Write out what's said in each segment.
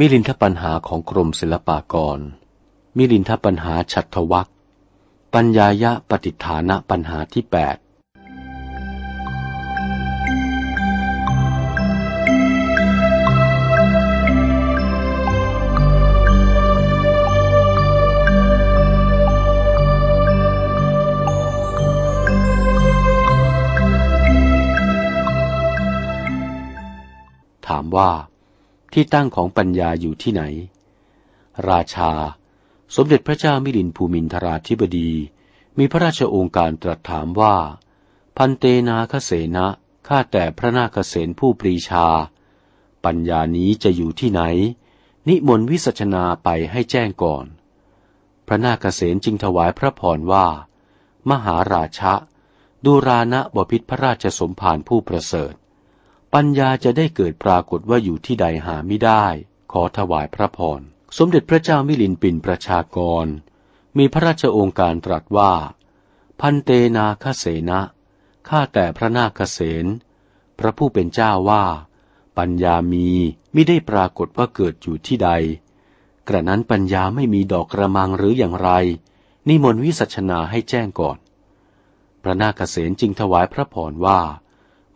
มิลินทปัญหาของกรมศิลปากร มิลินทปัญหาฉัตวักปัญญายะปฏิฐานะปัญหาที่แปดถามว่า ที่ตั้งของปัญญาอยู่ที่ไหน ราชา สมเด็จพระเจ้ามิลินภูมินทราธิบดี มีพระราชโองการตรัสถามว่า พันเตนาคเสนะข้าแต่พระนาคเสนผู้ปรีชา ปัญญานี้จะอยู่ที่ไหน นิมนต์วิสัชนาไปให้แจ้งก่อน พระนาคเสนจึงถวายพระพรว่า มหาราชะดูรานะบพิษพระราชสมภารผู้ประเสริฐ ปัญญาจะได้เกิดปรากฏว่าอยู่ที่ใดหาไม่ได้ ขอถวายพระพร สมเด็จพระเจ้ามิลินปินประชากร มีพระราชโองการตรัสว่า พันเตนาคเสนะข้าแต่พระนาคเสนพระผู้เป็นเจ้าว่า ปัญญามีไม่ได้ปรากฏว่าเกิดอยู่ที่ใด กระนั้นปัญญาไม่มีดอกกระมังหรืออย่างไร นิมนต์วิสัชนาให้แจ้งก่อน พระนาคเสนจึงถวายพระพรว่า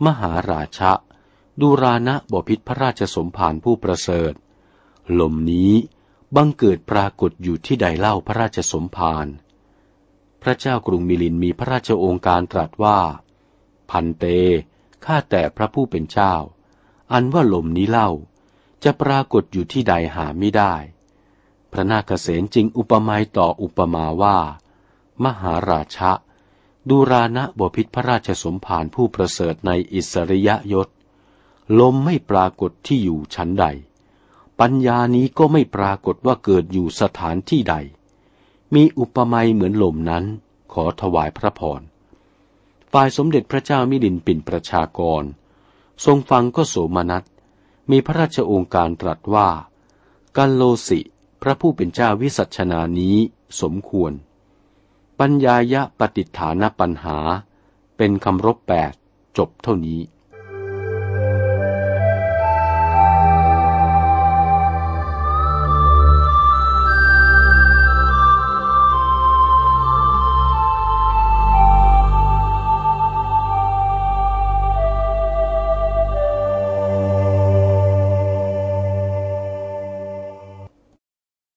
มหาราชะ ดูรานะบพิษพระราชสมภารผู้ประเสริฐ ลมนี้บังเกิดปรากฏอยู่ที่ใดเล่าพระราชสมภารพระเจ้ากรุงมิลินมีพระราชโองการตรัสว่า พันเต ข้าแต่พระผู้เป็นเจ้า อันว่าลมนี้เล่า จะปรากฏอยู่ที่ใดหาไม่ได้ พระนาคเษนจึงอุปมาต่ออุปมาว่า มหาราชะดูรานะบพิษพระราชสมภารผู้ประเสริฐในอิสริยยศ ลมไม่ปรากฏที่อยู่ชั้นใด ปัญญานี้ก็ไม่ปรากฏว่าเกิดอยู่สถานที่ใด มีอุปมาเหมือนลมนั้น ขอถวายพระพร ฝ่ายสมเด็จพระเจ้ามิลินปินประชากร ทรงฟังก็โสมนัส มีพระราชโองการตรัสว่า กัลโลสิพระผู้เป็นเจ้าวิสัชนานี้สมควร ปัญญายะปฏิฐานปัญหา เป็นคำรบแปดจบเท่านี้